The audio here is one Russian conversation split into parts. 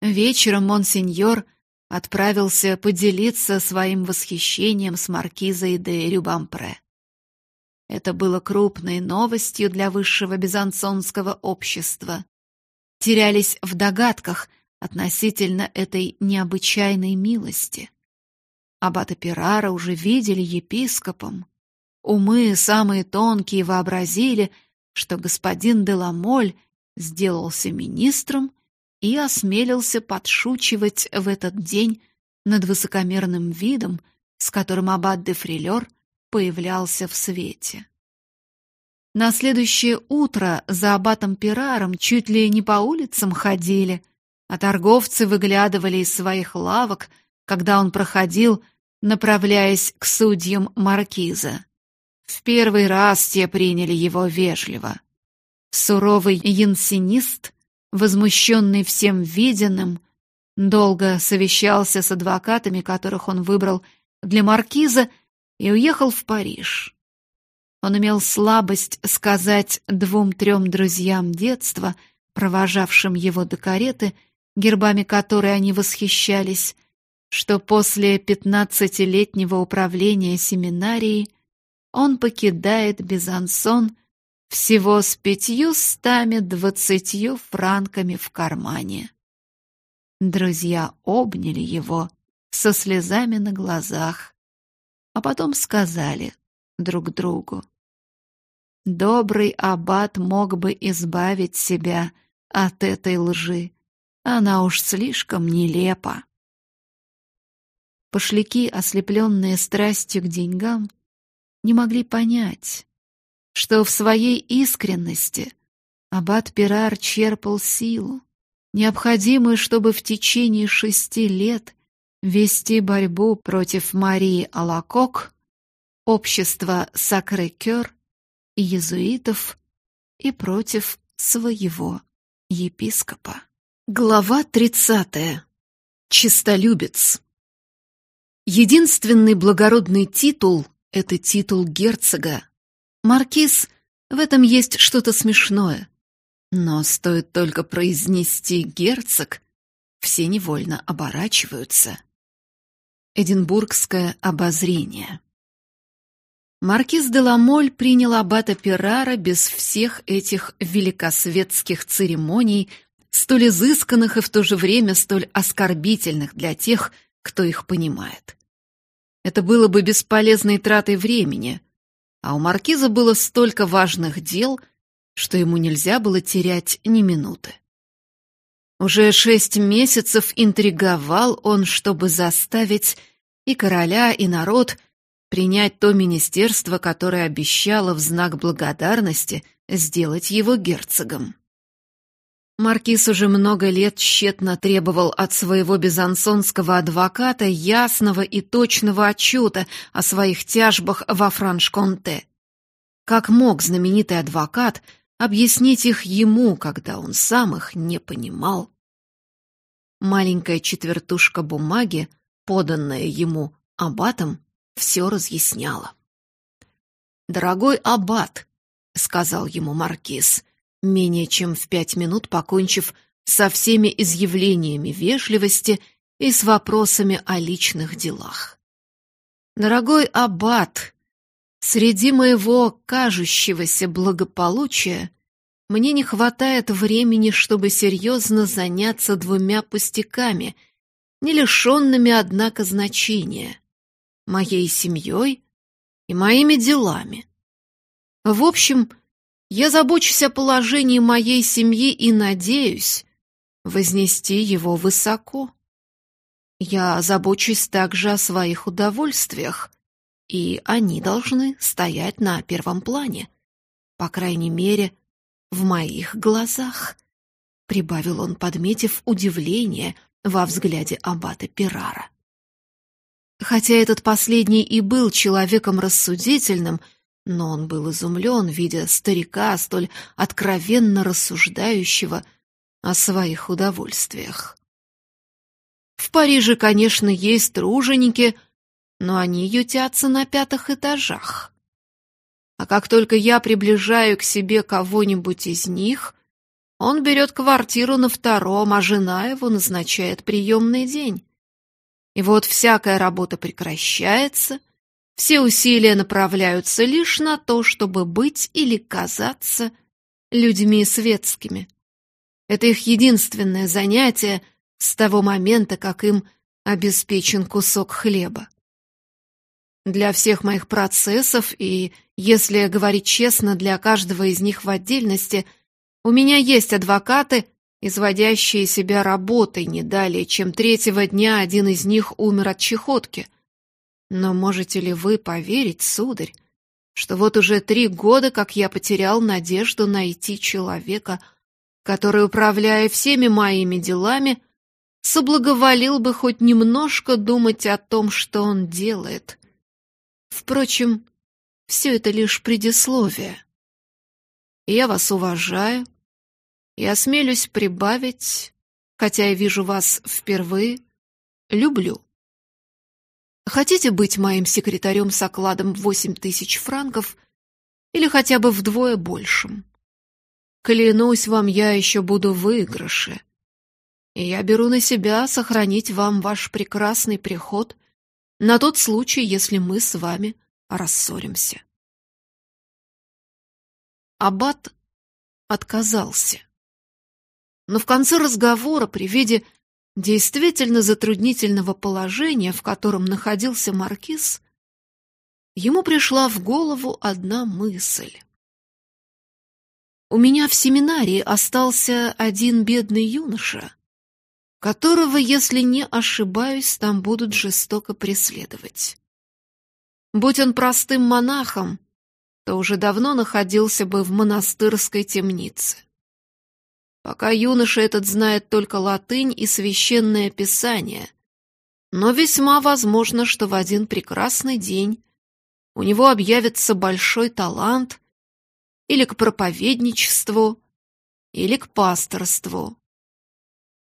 Вечером монсеньор отправился поделиться своим восхищением с маркизой де Рюбампре. Это было крупной новостью для высшего безансонского общества. Терялись в догадках относительно этой необычайной милости. Аббата Пирара уже видели епископом. Умы самые тонкие вообразили, что господин Деламоль сделался министром и осмелился подшучивать в этот день над высокомерным видом, с которым аббат де Фрилер появлялся в свете. На следующее утро за аббатом Пираром чуть ли не по улицам ходили, а торговцы выглядывали из своих лавок, когда он проходил, направляясь к судьям маркиза. В первый раз те приняли его вежливо. Суровый янсинист, возмущенный всем виденным, долго совещался с адвокатами, которых он выбрал для маркиза, и уехал в Париж. Он имел слабость сказать двум-трем друзьям детства, провожавшим его до кареты, гербами которой они восхищались, что после пятнадцатилетнего управления семинарией он покидает Безансон всего с пятьюстами двадцатью франками в кармане. Друзья обняли его со слезами на глазах, а потом сказали друг другу. Добрый аббат мог бы избавить себя от этой лжи. Она уж слишком нелепа. Пошляки, ослепленные страстью к деньгам, не могли понять, что в своей искренности аббат Пирар черпал силу, необходимую, чтобы в течение шести лет вести борьбу против Марии Алакок, общества Сакрé-Кёр, иезуитов и против своего епископа. Глава тридцатая. Чистолюбец. Единственный благородный титул — это титул герцога. Маркиз — в этом есть что-то смешное. Но стоит только произнести «герцог», все невольно оборачиваются. Эдинбургское обозрение Маркиз де Ламоль принял аббата Перрара без всех этих великосветских церемоний, столь изысканных и в то же время столь оскорбительных для тех, кто их понимает. Это было бы бесполезной тратой времени, а у маркиза было столько важных дел, что ему нельзя было терять ни минуты. Уже шесть месяцев интриговал он, чтобы заставить и короля, и народ принять то министерство, которое обещало в знак благодарности сделать его герцогом. Маркиз уже много лет тщетно требовал от своего безансонского адвоката ясного и точного отчета о своих тяжбах во Франш-Конте. Как мог знаменитый адвокат объяснить их ему, когда он сам их не понимал? Маленькая четвертушка бумаги, поданная ему аббатом, все разъясняла. «Дорогой аббат», — сказал ему маркиз, менее чем в пять минут покончив со всеми изъявлениями вежливости и с вопросами о личных делах. «Дорогой аббат, среди моего кажущегося благополучия мне не хватает времени, чтобы серьезно заняться двумя пустяками, не лишенными, однако, значения — моей семьей и моими делами. В общем, я забочусь о положении моей семьи и надеюсь вознести его высоко. Я забочусь также о своих удовольствиях, и они должны стоять на первом плане, по крайней мере, в моих глазах, — прибавил он, подметив удивление во взгляде аббата Пирара. Хотя этот последний и был человеком рассудительным, — но он был изумлен, видя старика, столь откровенно рассуждающего о своих удовольствиях. В Париже, конечно, есть труженики, но они ютятся на пятых этажах. А как только я приближаю к себе кого-нибудь из них, Он берет квартиру на втором, а жена его назначает приемный день. И вот всякая работа прекращается, все усилия направляются лишь на то, чтобы быть или казаться людьми светскими. Это их единственное занятие с того момента, как им обеспечен кусок хлеба. Для всех моих процессов и, если говорить честно, для каждого из них в отдельности, у меня есть адвокаты, изводящие себя работой не далее, чем третьего дня один из них умер от чехотки. Но можете ли вы поверить, сударь, что вот уже три года, как я потерял надежду найти человека, который, управляя всеми моими делами, соблаговолил бы хоть немножко думать о том, что он делает. Впрочем, все это лишь предисловие. Я вас уважаю и осмелюсь прибавить, хотя я вижу вас впервые, люблю. Хотите быть моим секретарем с окладом в восемь тысяч франков или хотя бы вдвое большим? Клянусь вам, я еще буду в выигрыше. И я беру на себя сохранить вам ваш прекрасный приход на тот случай, если мы с вами рассоримся. Аббат отказался. Но в конце разговора при виде действительно затруднительного положения, в котором находился маркиз, ему пришла в голову одна мысль. У меня в семинарии остался один бедный юноша, которого, если не ошибаюсь, там будут жестоко преследовать. Будь он простым монахом, то уже давно находился бы в монастырской темнице. Пока юноша этот знает только латынь и священное писание, но весьма возможно, что в один прекрасный день у него объявится большой талант или к проповедничеству, или к пасторству.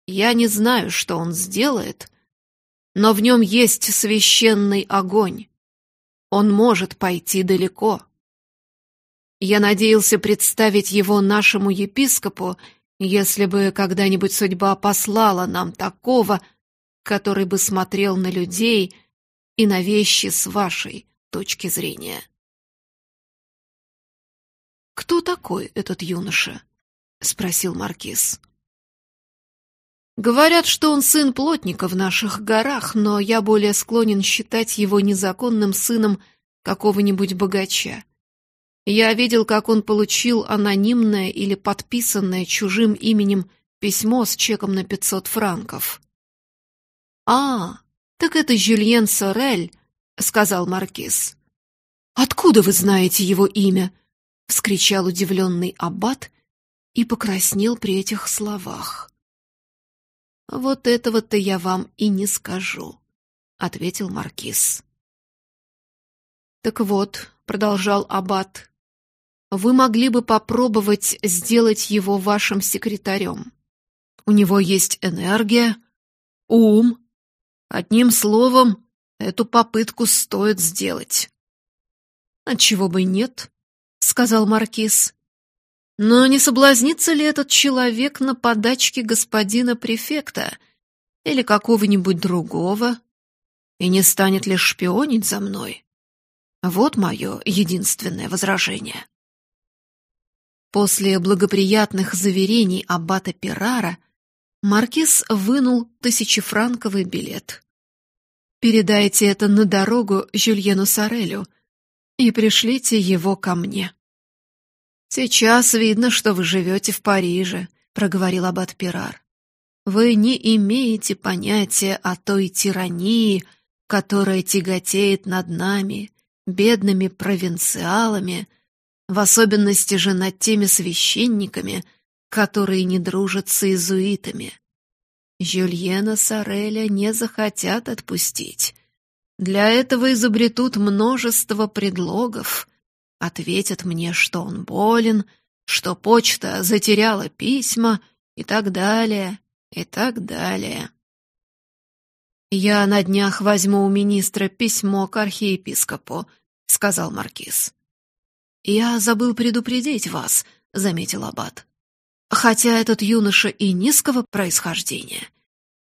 Я не знаю, что он сделает, но в нем есть священный огонь. Он может пойти далеко. Я надеялся представить его нашему епископу, если бы когда-нибудь судьба послала нам такого, который бы смотрел на людей и на вещи с вашей точки зрения. «Кто такой этот юноша?» — спросил Маркиз. Говорят, что он сын плотника в наших горах, но я более склонен считать его незаконным сыном какого-нибудь богача. Я видел, как он получил анонимное или подписанное чужим именем письмо с чеком на 500 франков. «А, так это Жюльен Сорель», — сказал Маркиз. «Откуда вы знаете его имя?» — вскричал удивленный аббат и покраснел при этих словах. «Вот этого-то я вам и не скажу», — ответил Маркиз. «Так вот», — продолжал Аббат, — «вы могли бы попробовать сделать его вашим секретарем. У него есть энергия, ум. Одним словом, эту попытку стоит сделать». «Отчего бы нет?» — сказал Маркиз. Но не соблазнится ли этот человек на подачке господина префекта или какого-нибудь другого? И не станет ли шпионить за мной? Вот мое единственное возражение. После благоприятных заверений аббата Перара маркиз вынул тысячефранковый билет. «Передайте это на дорогу Жюльену Сорелю и пришлите его ко мне». «Сейчас видно, что вы живете в Париже», — проговорил аббат Пирар. «Вы не имеете понятия о той тирании, которая тяготеет над нами, бедными провинциалами, в особенности же над теми священниками, которые не дружат с иезуитами. Жюльена Сареля не захотят отпустить. Для этого изобретут множество предлогов, Ответят мне, что он болен, что почта затеряла письма и так далее, и так далее. «Я на днях возьму у министра письмо к архиепископу», — сказал маркиз. «Я забыл предупредить вас», — заметил аббат. Хотя этот юноша и низкого происхождения,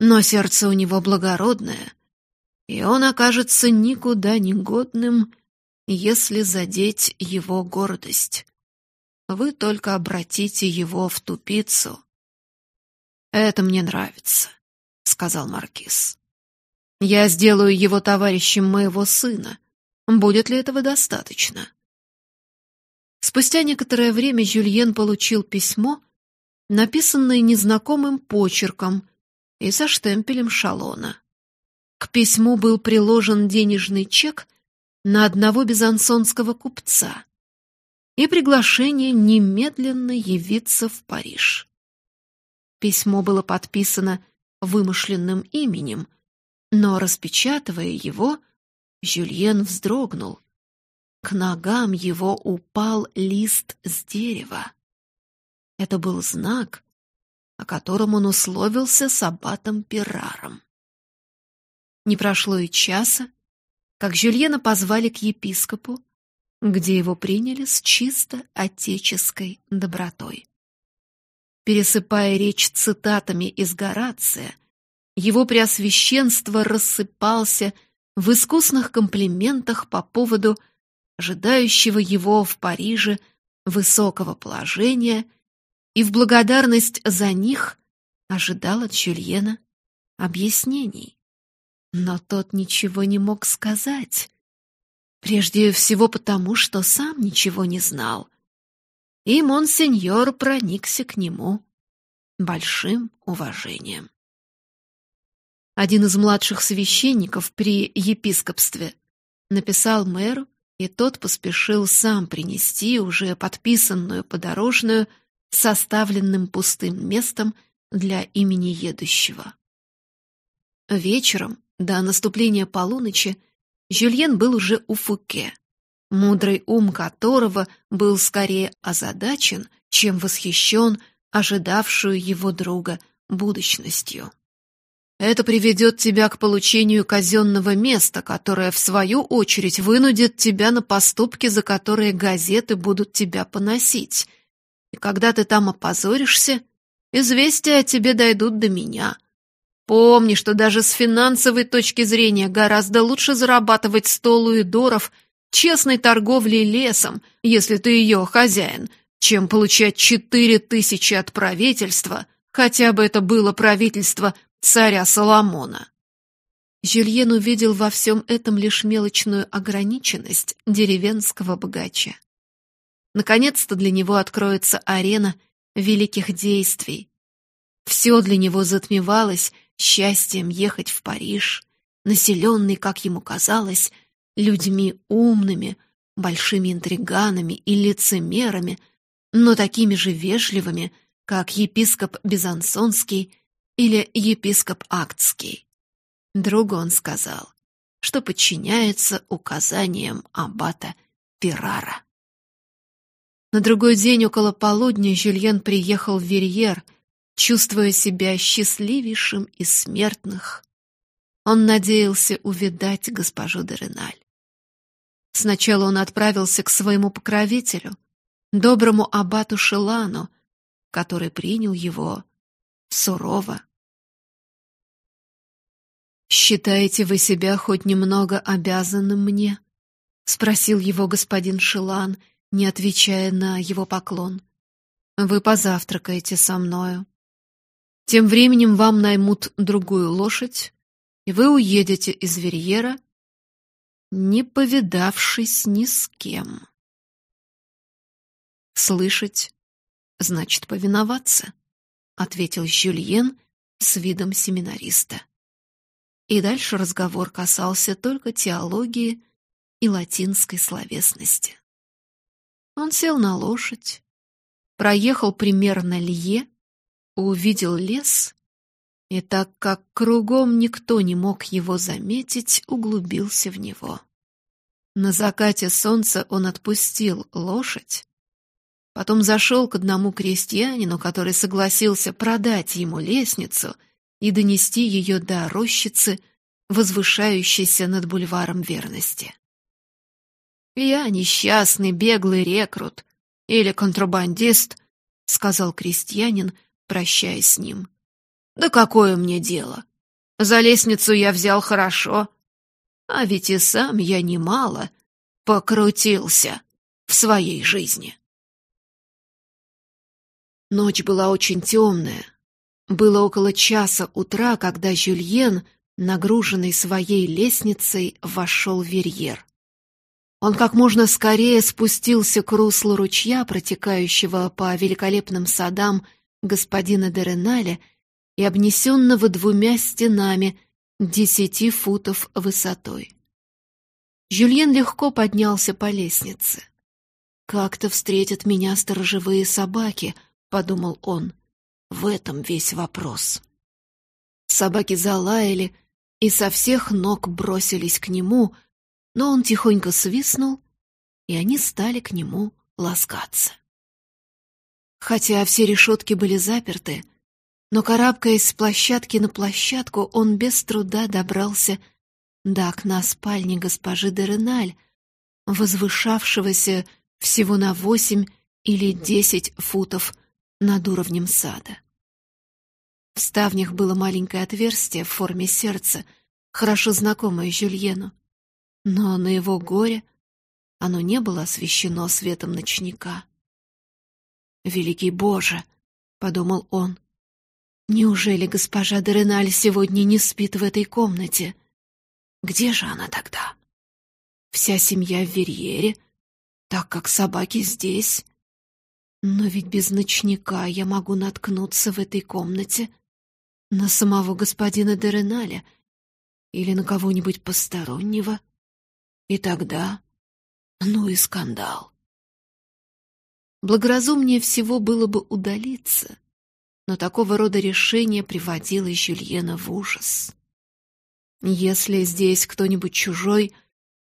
но сердце у него благородное, и он окажется никуда не годным, если задеть его гордость. Вы только обратите его в тупицу. «Это мне нравится», — сказал Маркиз. «Я сделаю его товарищем моего сына. Будет ли этого достаточно?» Спустя некоторое время Жюльен получил письмо, написанное незнакомым почерком и со штемпелем шалона. К письму был приложен денежный чек на одного безансонского купца и приглашение немедленно явиться в Париж. Письмо было подписано вымышленным именем, но, распечатывая его, Жюльен вздрогнул. К ногам его упал лист с дерева. Это был знак, о котором он условился с аббатом Пираром. Не прошло и часа, как Жюльена позвали к епископу, где его приняли с чисто отеческой добротой. Пересыпая речь цитатами из Горация, его преосвященство рассыпался в искусных комплиментах по поводу ожидающего его в Париже высокого положения и в благодарность за них ожидал от Жюльена объяснений. Но тот ничего не мог сказать. Прежде всего потому, что сам ничего не знал. И монсеньор проникся к нему большим уважением. Один из младших священников при епископстве написал мэру, и тот поспешил сам принести уже подписанную подорожную составленным пустым местом для имени едущего. Вечером до наступления полуночи Жюльен был уже у Фуке, мудрый ум которого был скорее озадачен, чем восхищен ожидавшую его друга будущностью. Это приведет тебя к получению казенного места, которое, в свою очередь, вынудит тебя на поступки, за которые газеты будут тебя поносить. И когда ты там опозоришься, известия о тебе дойдут до меня — Помни, что даже с финансовой точки зрения гораздо лучше зарабатывать сто луидоров честной торговлей лесом, если ты ее хозяин, чем получать четыре тысячи от правительства, хотя бы это было правительство царя Соломона. Жюльен увидел во всем этом лишь мелочную ограниченность деревенского богача. Наконец-то для него откроется арена великих действий. Все для него затмевалось счастьем ехать в Париж, населенный, как ему казалось, людьми умными, большими интриганами и лицемерами, но такими же вежливыми, как епископ Безансонский или епископ Актский. Другу он сказал, что подчиняется указаниям аббата Пирара. На другой день около полудня Жюльен приехал в Верьер — чувствуя себя счастливейшим из смертных. Он надеялся увидать госпожу Дереналь. Сначала он отправился к своему покровителю, доброму аббату Шелану, который принял его сурово. «Считаете вы себя хоть немного обязанным мне?» — спросил его господин Шелан, не отвечая на его поклон. «Вы позавтракаете со мною. Тем временем вам наймут другую лошадь, и вы уедете из Верьера, не повидавшись ни с кем. «Слышать значит повиноваться», — ответил Жюльен с видом семинариста. И дальше разговор касался только теологии и латинской словесности. Он сел на лошадь, проехал примерно лье, увидел лес и, так как кругом никто не мог его заметить, углубился в него. На закате солнца он отпустил лошадь, потом зашел к одному крестьянину, который согласился продать ему лестницу и донести ее до рощицы, возвышающейся над бульваром верности. «Я несчастный беглый рекрут или контрабандист», сказал крестьянин, прощаясь с ним. Да какое мне дело? За лестницу я взял хорошо, а ведь и сам я немало покрутился в своей жизни. Ночь была очень темная. Было около часа утра, когда Жюльен, нагруженный своей лестницей, вошел в верьер. Он как можно скорее спустился к руслу ручья, протекающего по великолепным садам господина Дереналя и обнесенного двумя стенами десяти футов высотой. Жюльен легко поднялся по лестнице. «Как-то встретят меня сторожевые собаки», — подумал он. «В этом весь вопрос». Собаки залаяли и со всех ног бросились к нему — но он тихонько свистнул, и они стали к нему ласкаться. Хотя все решетки были заперты, но, карабкаясь с площадки на площадку, он без труда добрался до окна спальни госпожи Дереналь, возвышавшегося всего на восемь или десять футов над уровнем сада. В ставнях было маленькое отверстие в форме сердца, хорошо знакомое Жюльену. Но на его горе оно не было освещено светом ночника. «Великий Боже!» — подумал он. «Неужели госпожа Дереналь сегодня не спит в этой комнате? Где же она тогда? Вся семья в Верьере, так как собаки здесь. Но ведь без ночника я могу наткнуться в этой комнате на самого господина Дереналя или на кого-нибудь постороннего». И тогда... Ну и скандал. Благоразумнее всего было бы удалиться, но такого рода решение приводило Жюльена в ужас. Если здесь кто-нибудь чужой,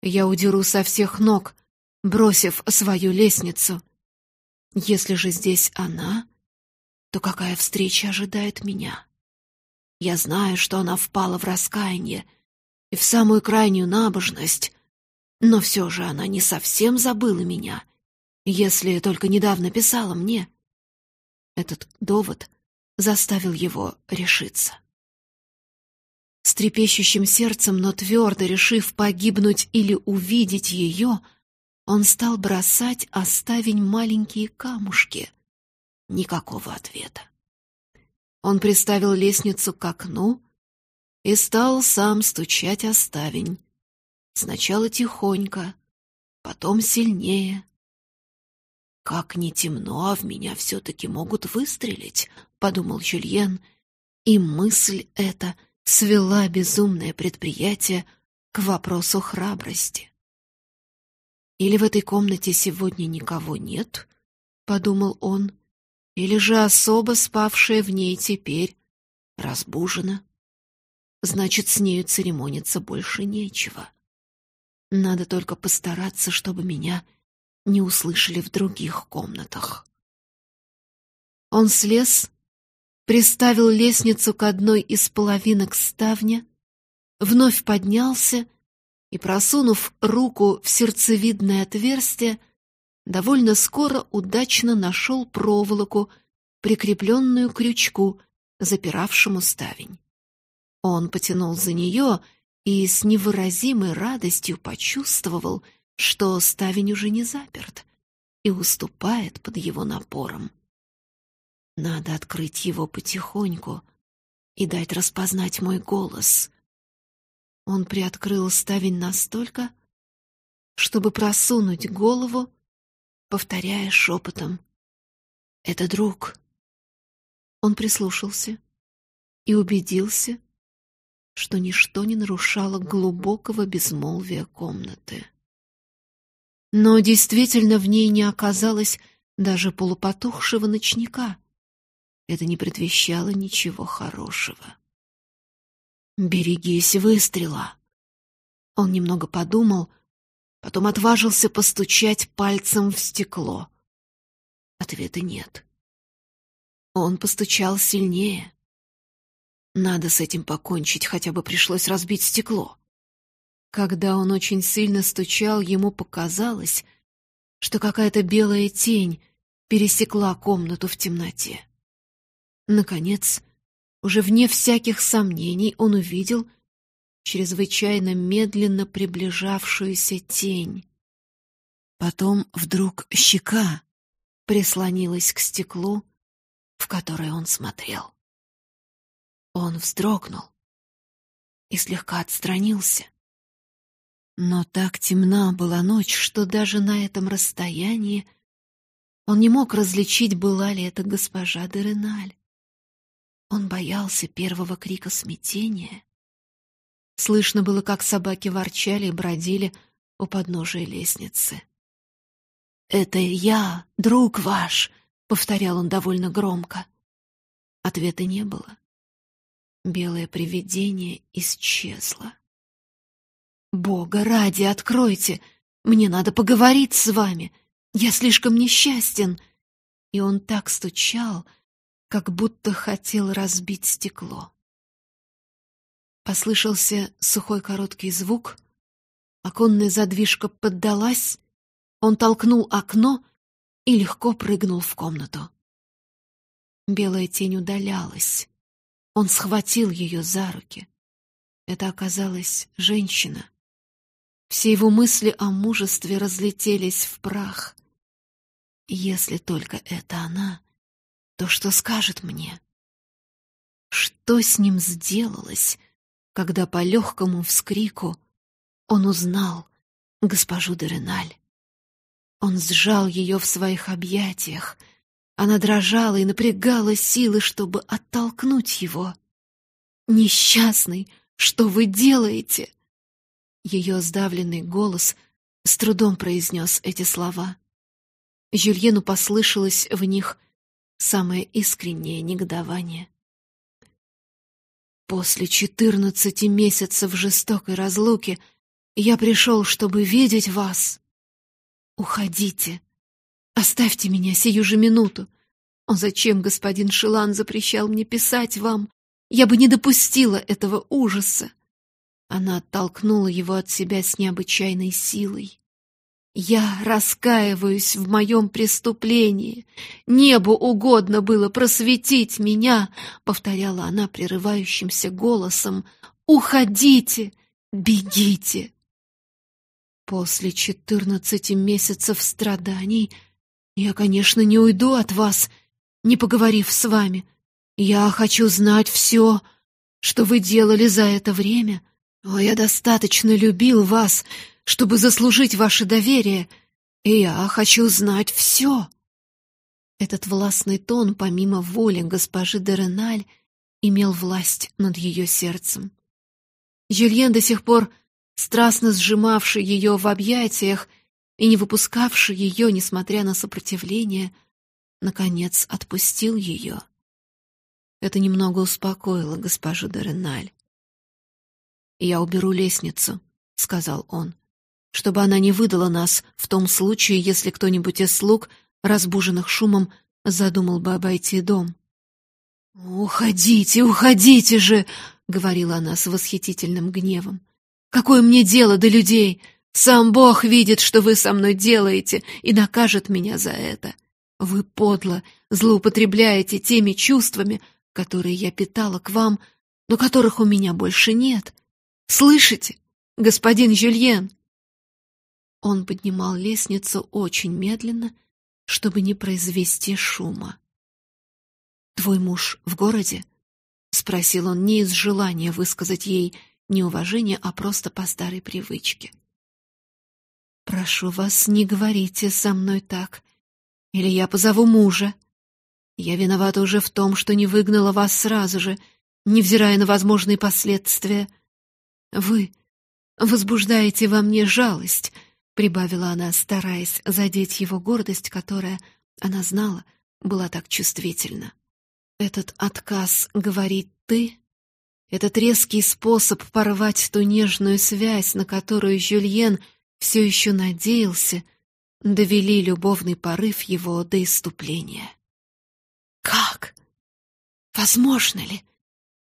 я удеру со всех ног, бросив свою лестницу. Если же здесь она, то какая встреча ожидает меня? Я знаю, что она впала в раскаяние и в самую крайнюю набожность, но все же она не совсем забыла меня, если только недавно писала мне. Этот довод заставил его решиться. С трепещущим сердцем, но твердо решив погибнуть или увидеть ее, он стал бросать оставень маленькие камушки. Никакого ответа. Он приставил лестницу к окну и стал сам стучать оставень, Сначала тихонько, потом сильнее. «Как не темно, а в меня все-таки могут выстрелить», — подумал Жюльен, и мысль эта свела безумное предприятие к вопросу храбрости. «Или в этой комнате сегодня никого нет?» — подумал он. «Или же особо спавшая в ней теперь разбужена? Значит, с нею церемониться больше нечего». Надо только постараться, чтобы меня не услышали в других комнатах. Он слез, приставил лестницу к одной из половинок ставня, вновь поднялся и, просунув руку в сердцевидное отверстие, довольно скоро удачно нашел проволоку, прикрепленную к крючку, запиравшему ставень. Он потянул за нее — и с невыразимой радостью почувствовал, что ставень уже не заперт и уступает под его напором. Надо открыть его потихоньку и дать распознать мой голос. Он приоткрыл ставень настолько, чтобы просунуть голову, повторяя шепотом «Это друг». Он прислушался и убедился, что ничто не нарушало глубокого безмолвия комнаты. Но действительно в ней не оказалось даже полупотухшего ночника. Это не предвещало ничего хорошего. «Берегись выстрела!» Он немного подумал, потом отважился постучать пальцем в стекло. Ответа нет. Он постучал сильнее. Надо с этим покончить, хотя бы пришлось разбить стекло. Когда он очень сильно стучал, ему показалось, что какая-то белая тень пересекла комнату в темноте. Наконец, уже вне всяких сомнений он увидел чрезвычайно медленно приближавшуюся тень. Потом вдруг щека прислонилась к стеклу, в которое он смотрел. Он вздрогнул и слегка отстранился. Но так темна была ночь, что даже на этом расстоянии он не мог различить, была ли это госпожа де Реналь. Он боялся первого крика смятения. Слышно было, как собаки ворчали и бродили у подножия лестницы. «Это я, друг ваш», — повторял он довольно громко. Ответа не было. Белое привидение исчезло. «Бога ради, откройте! Мне надо поговорить с вами! Я слишком несчастен!» И он так стучал, как будто хотел разбить стекло. Послышался сухой короткий звук, оконная задвижка поддалась, он толкнул окно и легко прыгнул в комнату. Белая тень удалялась. Он схватил ее за руки. Это оказалась женщина. Все его мысли о мужестве разлетелись в прах. Если только это она, то что скажет мне? Что с ним сделалось, когда по легкому вскрику он узнал госпожу Дереналь? Он сжал ее в своих объятиях — она дрожала и напрягала силы, чтобы оттолкнуть его. «Несчастный, что вы делаете?» Ее сдавленный голос с трудом произнес эти слова. Жюльену послышалось в них самое искреннее негодование. «После четырнадцати месяцев жестокой разлуки я пришел, чтобы видеть вас. Уходите, Оставьте меня сию же минуту. О, зачем господин Шилан запрещал мне писать вам? Я бы не допустила этого ужаса. Она оттолкнула его от себя с необычайной силой. Я раскаиваюсь в моем преступлении. Небу угодно было просветить меня, повторяла она прерывающимся голосом. Уходите, бегите. После четырнадцати месяцев страданий я, конечно, не уйду от вас, не поговорив с вами. Я хочу знать все, что вы делали за это время. О, я достаточно любил вас, чтобы заслужить ваше доверие, и я хочу знать все. Этот властный тон, помимо воли госпожи Дереналь, имел власть над ее сердцем. Жюльен, до сих пор страстно сжимавший ее в объятиях, и не выпускавший ее, несмотря на сопротивление, наконец отпустил ее. Это немного успокоило госпожу Дореналь. «Я уберу лестницу», — сказал он, «чтобы она не выдала нас в том случае, если кто-нибудь из слуг, разбуженных шумом, задумал бы обойти дом». «Уходите, уходите же!» — говорила она с восхитительным гневом. «Какое мне дело до людей? Сам Бог видит, что вы со мной делаете, и накажет меня за это. Вы подло злоупотребляете теми чувствами, которые я питала к вам, но которых у меня больше нет. Слышите, господин Жюльен?» Он поднимал лестницу очень медленно, чтобы не произвести шума. «Твой муж в городе?» — спросил он не из желания высказать ей неуважение, а просто по старой привычке. «Прошу вас, не говорите со мной так, или я позову мужа. Я виновата уже в том, что не выгнала вас сразу же, невзирая на возможные последствия. Вы возбуждаете во мне жалость», — прибавила она, стараясь задеть его гордость, которая, она знала, была так чувствительна. «Этот отказ говорить «ты» Этот резкий способ порвать ту нежную связь, на которую Жюльен — все еще надеялся, довели любовный порыв его до иступления. «Как? Возможно ли,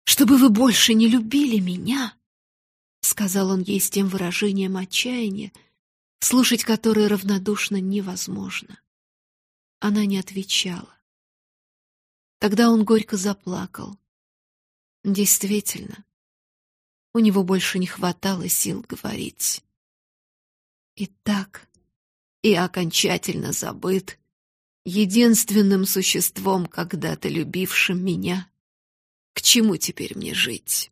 чтобы вы больше не любили меня?» — сказал он ей с тем выражением отчаяния, слушать которое равнодушно невозможно. Она не отвечала. Тогда он горько заплакал. Действительно, у него больше не хватало сил говорить. И так, и окончательно забыт единственным существом, когда-то любившим меня. К чему теперь мне жить?